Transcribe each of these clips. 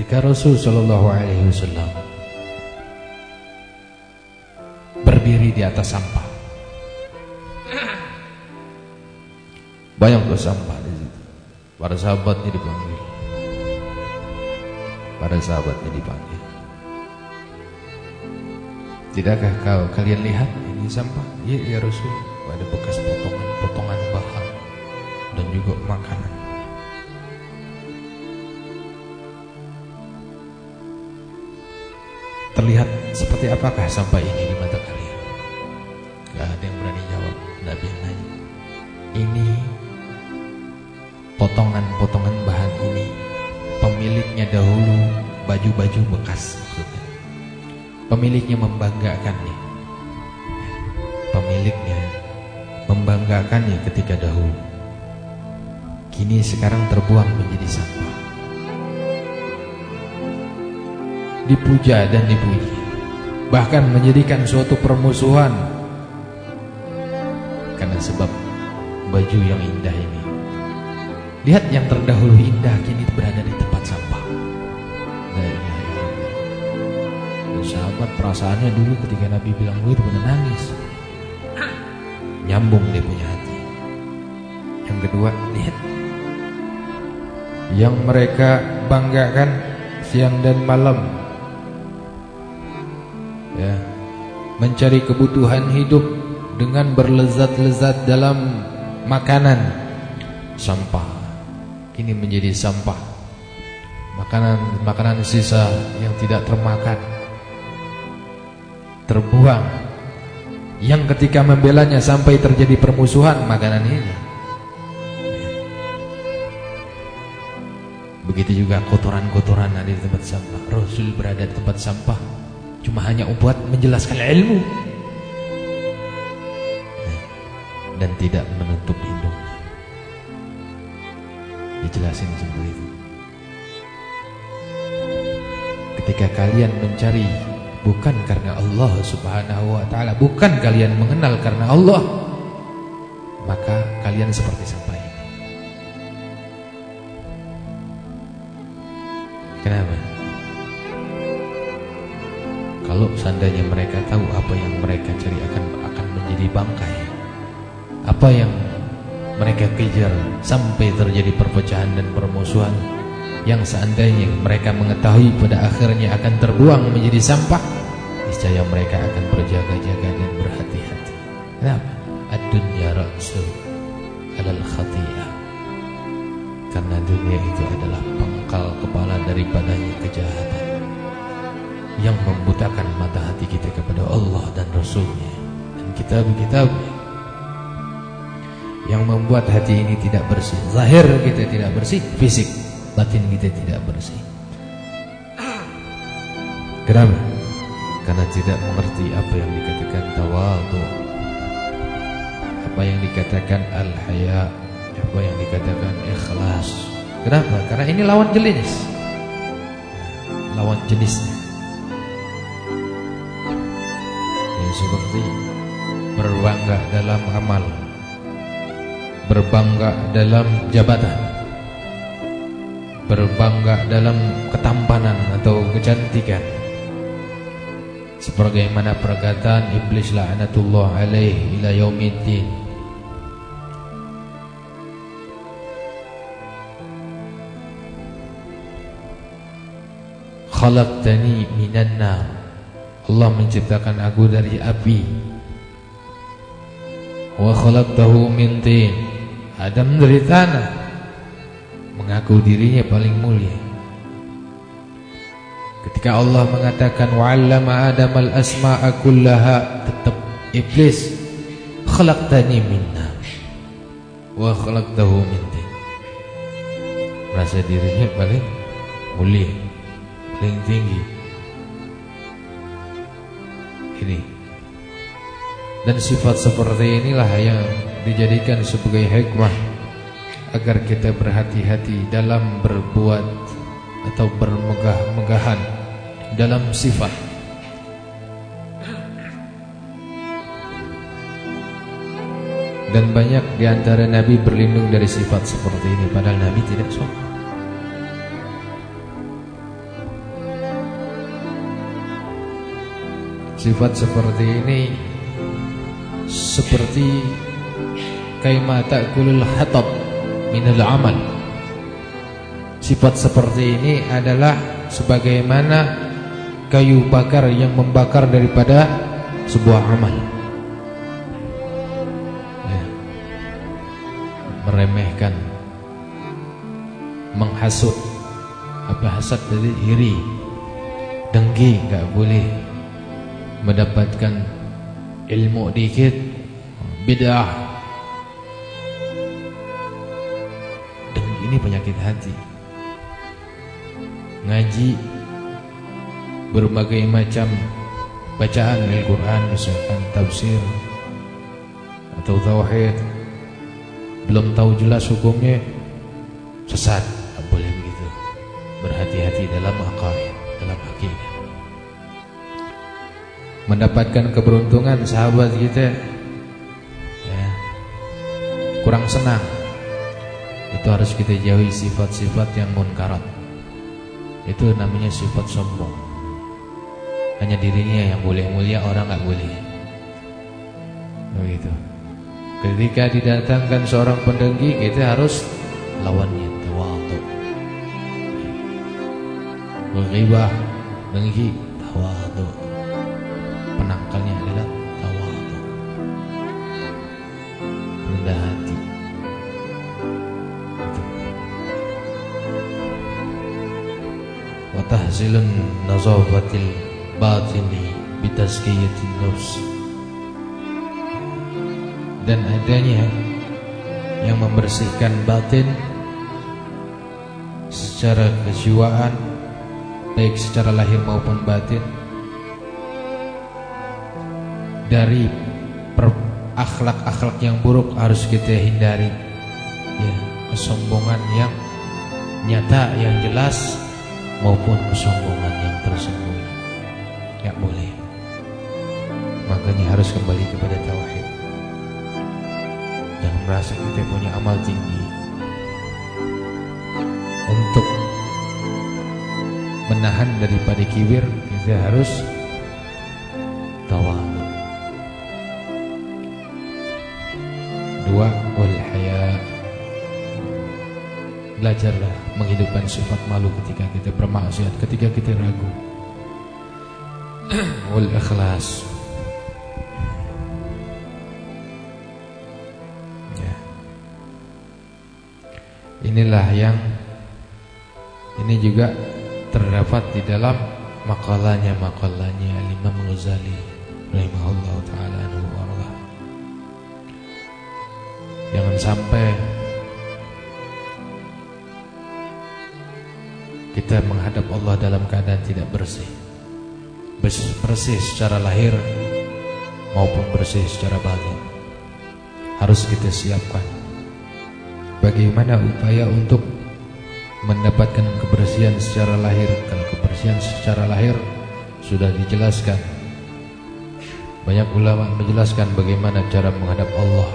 ketika Rasul Shallallahu Alaihi Wasallam berdiri di atas sampah. Banyak tuh sampah di situ. Para sahabatnya dipanggil. Para sahabatnya dipanggil. Tidakkah kau kalian lihat ini sampah? Iya ya Rasul. Ada bekas potongan-potongan bahan dan juga makanan. Terlihat seperti apakah sampah ini di mata kalian? Gak ada yang berani jawab. Nabi yang nanya. Ini potongan-potongan bahan ini pemiliknya dahulu baju-baju bekas maksudnya. Pemiliknya membanggakannya. Pemiliknya membanggakannya ketika dahulu. Kini sekarang terbuang menjadi sampah. Dipuja dan dipuji bahkan menjadikan suatu permusuhan karena sebab baju yang indah ini. Lihat yang terdahulu indah kini berada di tempat sampah. Dan sahabat perasaannya dulu ketika Nabi bilang begitu benar nangis. Nyambung dia punya hati. Yang kedua lihat. Yang mereka banggakan siang dan malam mencari kebutuhan hidup dengan berlezat-lezat dalam makanan. Sampah. Kini menjadi sampah. Makanan makanan sisa yang tidak termakan. Terbuang. Yang ketika membelanya sampai terjadi permusuhan makanan ini. Begitu juga kotoran-kotoran ada di tempat sampah. Rasul berada di tempat sampah Cuma hanya buat menjelaskan ilmu. Dan tidak menutup hidungnya Dijelasin itu Ketika kalian mencari Bukan karena Allah subhanahu wa ta'ala Bukan kalian mengenal karena Allah Maka kalian seperti sampah ini. Kenapa? Seandainya mereka tahu apa yang mereka cari akan akan menjadi bangkai. Apa yang mereka kejar sampai terjadi perpecahan dan permusuhan yang seandainya mereka mengetahui pada akhirnya akan terbuang menjadi sampah, niscaya mereka akan berjaga-jaga dan berhati-hati. Kenapa? Ad-dunya ra'su alal khati'ah. Karena dunia itu adalah pangkal kepala daripadanya kejahatan Rasulnya dan kitab-kitab yang membuat hati ini tidak bersih. Zahir kita tidak bersih fisik batin kita tidak bersih. Kenapa? karena tidak mengerti apa yang dikatakan tawadu. Apa yang dikatakan al-haya apa yang dikatakan ikhlas. Kenapa? karena ini lawan jenis. Lawan jenisnya seperti berbangga dalam amal berbangga dalam jabatan berbangga dalam ketampanan atau kecantikan. Sebagaimana perkataan iblis la'natullah alaih ila yaumiddin. Khalaqtani minan nar Allah menciptakan aku dari api. Wa khalaqtahu min tin. Adam dari tanah. Mengaku dirinya paling mulia. Ketika Allah mengatakan wa'allama Adam al-asma'a kullaha tetap iblis khalaqtani minna. Wa khalaqtahu min tin. Merasa dirinya paling mulia paling tinggi ini. Dan sifat seperti inilah yang dijadikan sebagai hikmah agar kita berhati-hati dalam berbuat atau bermegah-megahan dalam sifat. Dan banyak di antara nabi berlindung dari sifat seperti ini padahal nabi tidak suka Sifat seperti ini seperti kaima ta'kulul hatab minal amal. Sifat seperti ini adalah sebagaimana kayu bakar yang membakar daripada sebuah amal. Ya. Meremehkan, menghasut, apa hasad dari iri, dengki nggak boleh mendapatkan ilmu dikit, bid'ah. Ini penyakit hati. Ngaji Berbagai macam Bacaan Al-Quran Misalkan tafsir Atau tauhid. Belum tahu jelas hukumnya Sesat. Tak boleh begitu. Berhati-hati dalam akaid Mendapatkan keberuntungan sahabat kita. Ya, Kurang senang. Itu harus kita jauhi sifat-sifat yang munkarat. Itu namanya sifat sombong. Hanya dirinya yang boleh mulia orang nggak boleh. Begitu. Ketika didatangkan seorang pendengki kita harus lawannya. Tawadu ghibah dengki tawadu وتحصيل نظافة الباطن بتزكية النفس dan adanya yang membersihkan batin secara kejiwaan baik secara lahir maupun batin dari akhlak-akhlak yang buruk harus kita hindari ya kesombongan yang nyata yang jelas maupun kesombongan yang tersembunyi. Tidak boleh. Makanya harus kembali kepada tauhid. Jangan merasa kita punya amal tinggi. Untuk menahan daripada kibir, kita harus Belajarlah menghidupkan sifat malu ketika kita bermaksiat, ketika kita ragu. Wal ikhlas. Ya. Inilah yang ini juga terdapat di dalam makalahnya makalahnya Imam Ghazali rahimahullah taala Jangan sampai kita menghadap Allah dalam keadaan tidak bersih. Bersih secara lahir maupun bersih secara batin. Harus kita siapkan. Bagaimana upaya untuk mendapatkan kebersihan secara lahir? Kalau kebersihan secara lahir sudah dijelaskan. Banyak ulama menjelaskan bagaimana cara menghadap Allah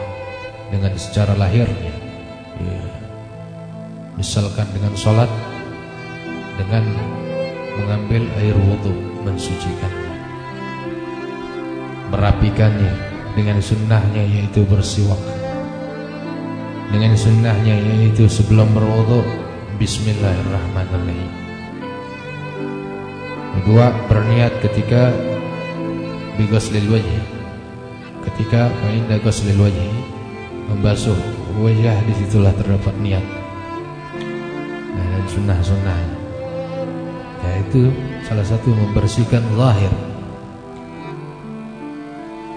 dengan secara lahirnya. Ya. misalkan dengan sholat dengan mengambil air wudhu mensucikannya merapikannya dengan sunnahnya yaitu bersiwak dengan sunnahnya yaitu sebelum berwudhu Bismillahirrahmanirrahim. Kedua berniat ketika bigoslil wajhi ketika fa'inda goslil wajhi membasuh wajah di situlah terdapat niat. Nah, dan sunnah-sunnahnya yaitu salah satu membersihkan zahir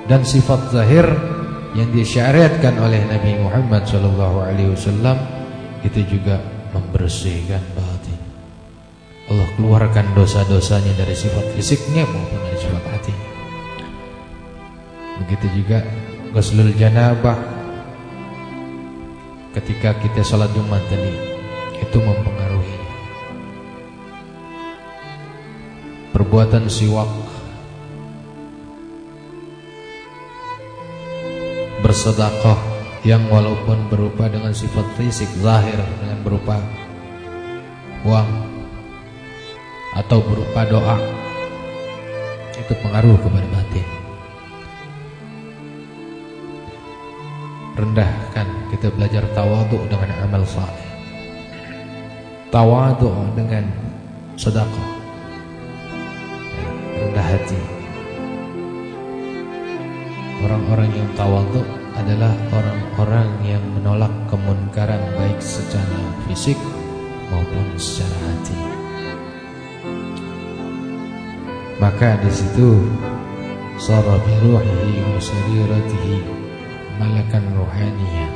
dan sifat zahir yang disyariatkan oleh Nabi Muhammad SAW itu juga membersihkan batin. Allah keluarkan dosa-dosanya dari sifat fisiknya maupun dari sifat hati. Begitu juga ghuslul janabah ketika kita sholat Jumat tadi itu mempengaruhi perbuatan siwak bersedekah yang walaupun berupa dengan sifat fisik zahir dengan berupa uang atau berupa doa itu pengaruh kepada batin. Rendahkan kita belajar tawaduk dengan amal saleh. Tawaduk dengan sedekah. Hati. Orang-orang yang tawaduk adalah orang-orang yang menolak kemunkaran baik secara fisik maupun secara hati. Maka di situ sara bi ruhihi wa sariratihi malakan rohaniya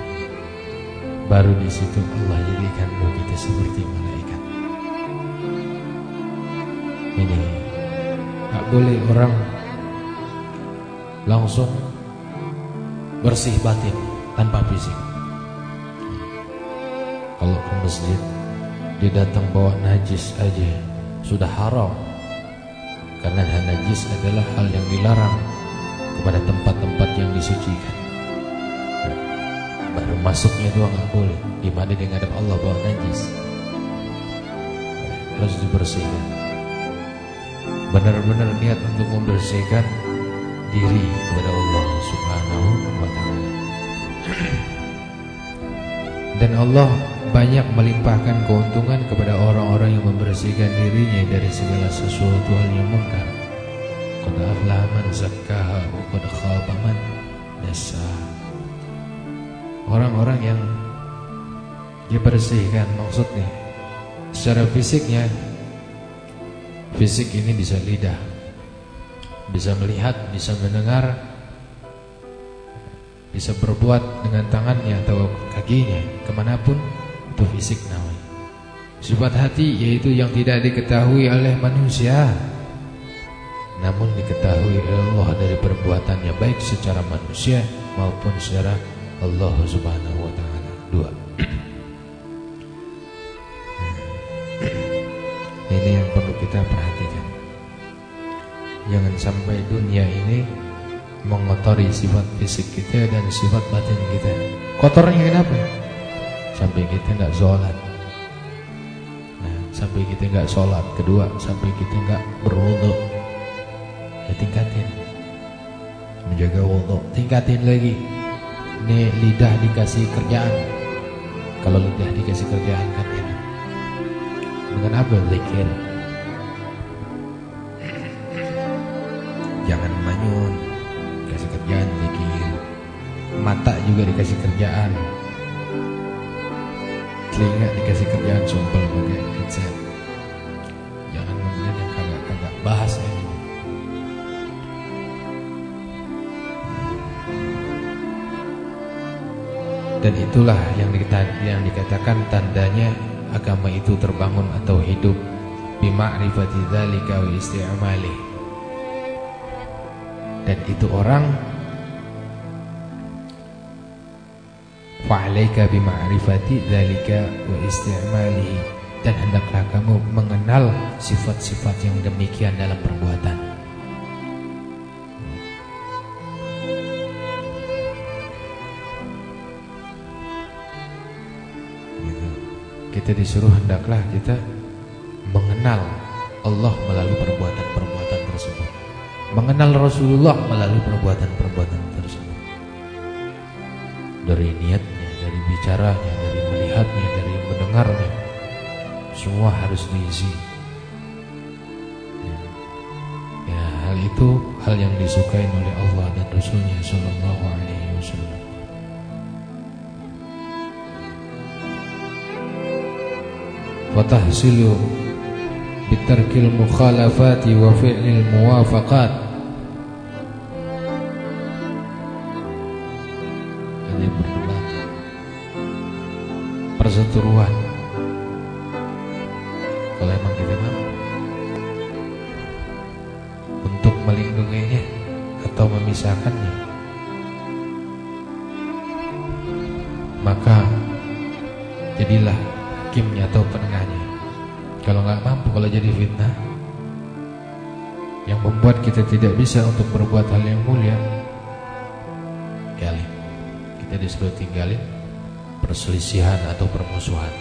baru di situ Allah jadikan kita seperti malaikat ini boleh orang langsung bersih batin tanpa fisik. Kalau ke masjid dia datang bawa najis aja. Sudah haram. Karena najis adalah hal yang dilarang kepada tempat-tempat yang disucikan. Baru masuknya doang nggak boleh. Di mana dia ngadap Allah bawa najis? Harus dibersihkan benar-benar niat untuk membersihkan diri kepada Allah Subhanahu wa taala dan Allah banyak melimpahkan keuntungan kepada orang-orang yang membersihkan dirinya dari segala sesuatu hal yang mungkar. Qad aflaha man zakkaha wa qad khaba man orang-orang yang dibersihkan maksudnya secara fisiknya fisik ini bisa lidah bisa melihat bisa mendengar bisa berbuat dengan tangannya atau kakinya ke mana pun itu fisik namanya sifat hati yaitu yang tidak diketahui oleh manusia namun diketahui oleh Allah dari perbuatannya baik secara manusia maupun secara Allah Subhanahu wa taala. Dua. Kita perhatikan. Jangan sampai dunia ini mengotori sifat fisik kita dan sifat batin kita. Kotornya kenapa? Sampai kita nggak sholat. Nah, sampai kita nggak sholat. Kedua, sampai kita nggak berwudu. Ya tingkatin. Menjaga wudu, tingkatin lagi ini lidah dikasih kerjaan kalau lidah dikasih kerjaan kan enak dengan apa juga dikasih kerjaan. Telinga dikasih kerjaan sumpel pakai headset. Jangan mendengar yang kagak-kagak bahas ya Dan itulah yang, yang dikatakan tandanya agama itu terbangun atau hidup. Bima'rifati dzalika wa isti'mali. Dan itu orang fa'alaika bima'rifati dzalika wa isti'malihi dan hendaklah kamu mengenal sifat-sifat yang demikian dalam perbuatan. kita disuruh hendaklah kita mengenal Allah melalui perbuatan-perbuatan tersebut. Mengenal Rasulullah melalui perbuatan-perbuatan tersebut. Dari dari bicaranya, dari melihatnya, dari mendengarnya. Semua harus diisi. Ya. ya. hal itu hal yang disukai oleh Allah dan Rasulnya Shallallahu Alaihi Wasallam. Fatahsilu bitarkil mukhalafati wa fi'lil muwafaqat Perseteruan Kalau emang kita mampu Untuk melindunginya Atau memisahkannya Maka Jadilah hakimnya atau penengahnya. Kalau nggak mampu, kalau jadi fitnah, yang membuat kita tidak bisa untuk berbuat hal yang mulia, tinggalin. Kita disuruh tinggalin perselisihan atau permusuhan.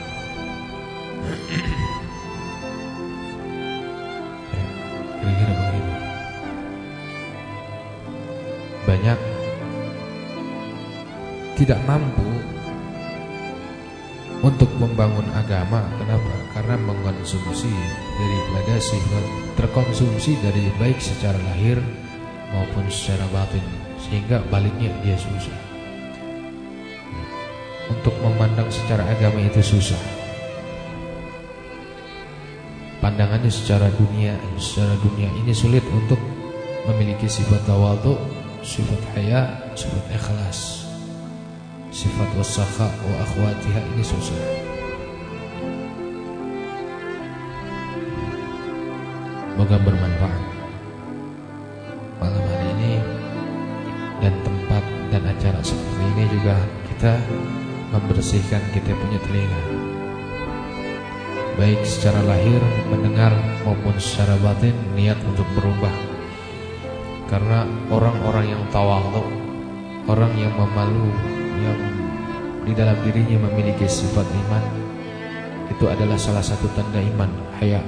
Ya, kira-kira begitu. Banyak tidak mampu untuk membangun agama. Kenapa? Karena mengkonsumsi daripada sifat terkonsumsi dari baik secara lahir maupun secara batin sehingga baliknya dia susah. Untuk memandang secara agama itu susah. Pandangannya secara dunia, secara dunia ini sulit untuk memiliki sifat tawadhu, sifat haya, sifat ikhlas. Sifat wasakha wa akhwatiha ini susah. Moga bermanfaat. Membersihkan kita punya telinga. Baik secara lahir mendengar maupun secara batin niat untuk berubah karena orang-orang yang tawadhu, orang yang memalu, yang di dalam dirinya memiliki sifat iman, itu adalah salah satu tanda iman, haya.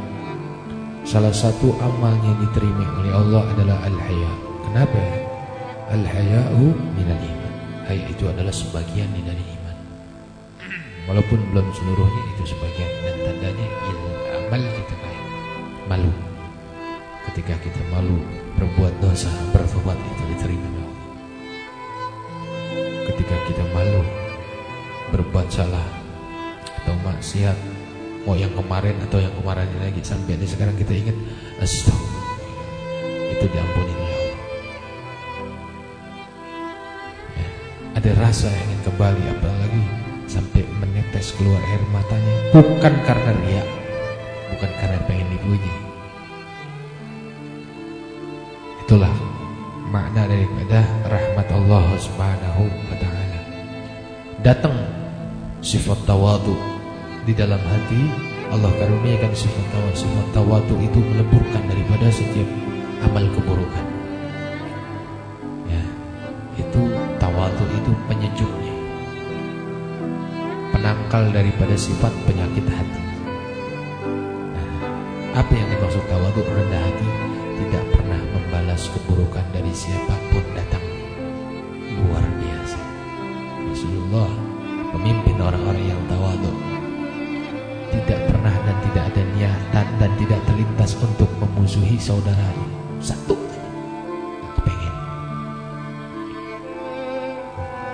Salah satu amalnya diterima oleh Allah adalah al-haya. Kenapa? Al-haya'u minal iman. Haya itu adalah sebagian dari. Walaupun belum seluruhnya itu sebagian dan tandanya il amal kita kayak malu. Ketika kita malu berbuat dosa, bertobat itu diterima Allah. Ketika kita malu berbuat salah atau maksiat, mau yang kemarin atau yang kemarin lagi sampai ini sekarang kita ingat, astagfirullah, itu diampuni oleh Allah. Ya, ada rasa yang ingin kembali, apalagi sampai menetes keluar air matanya, bukan karena riak, bukan karena pengen dipuji Itulah makna daripada rahmat Allah Subhanahu wa taala. Datang sifat tawadu di dalam hati Allah karuniakan sifat tawadu. Sifat tawadu itu meleburkan daripada setiap amal keburukan. Penangkal daripada sifat penyakit hati. Nah, apa yang dimaksud tawadu? Rendah hati? Tidak pernah membalas keburukan dari siapa pun datang. Luar biasa. Rasulullah pemimpin orang-orang yang tawadu tidak pernah dan tidak ada niatan dan tidak terlintas untuk memusuhi saudaranya satu.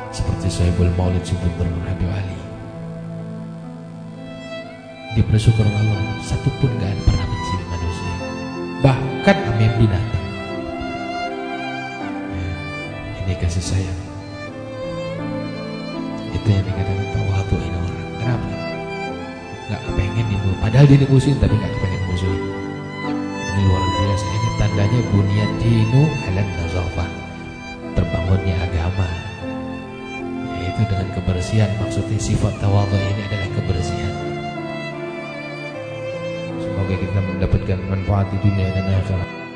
Seperti Sahibul Maulid Subul Habib dia bersyukur Allah satu pun gak pernah benci manusia bahkan ambil binatang. Ini kasih sayang. Itu yang dikatakan tawadu ini orang. Kenapa? Gak kepengen dimusuhin padahal dia dimusuhin tapi gak kepengen musuhin ini luar biasa. Ini tandanya bunyat dinu alam nazafah. Terbangunnya agama. Yaitu dengan kebersihan. Maksudnya sifat tawadu ini adalah mendapatkan manfaat di dunia dan akhirat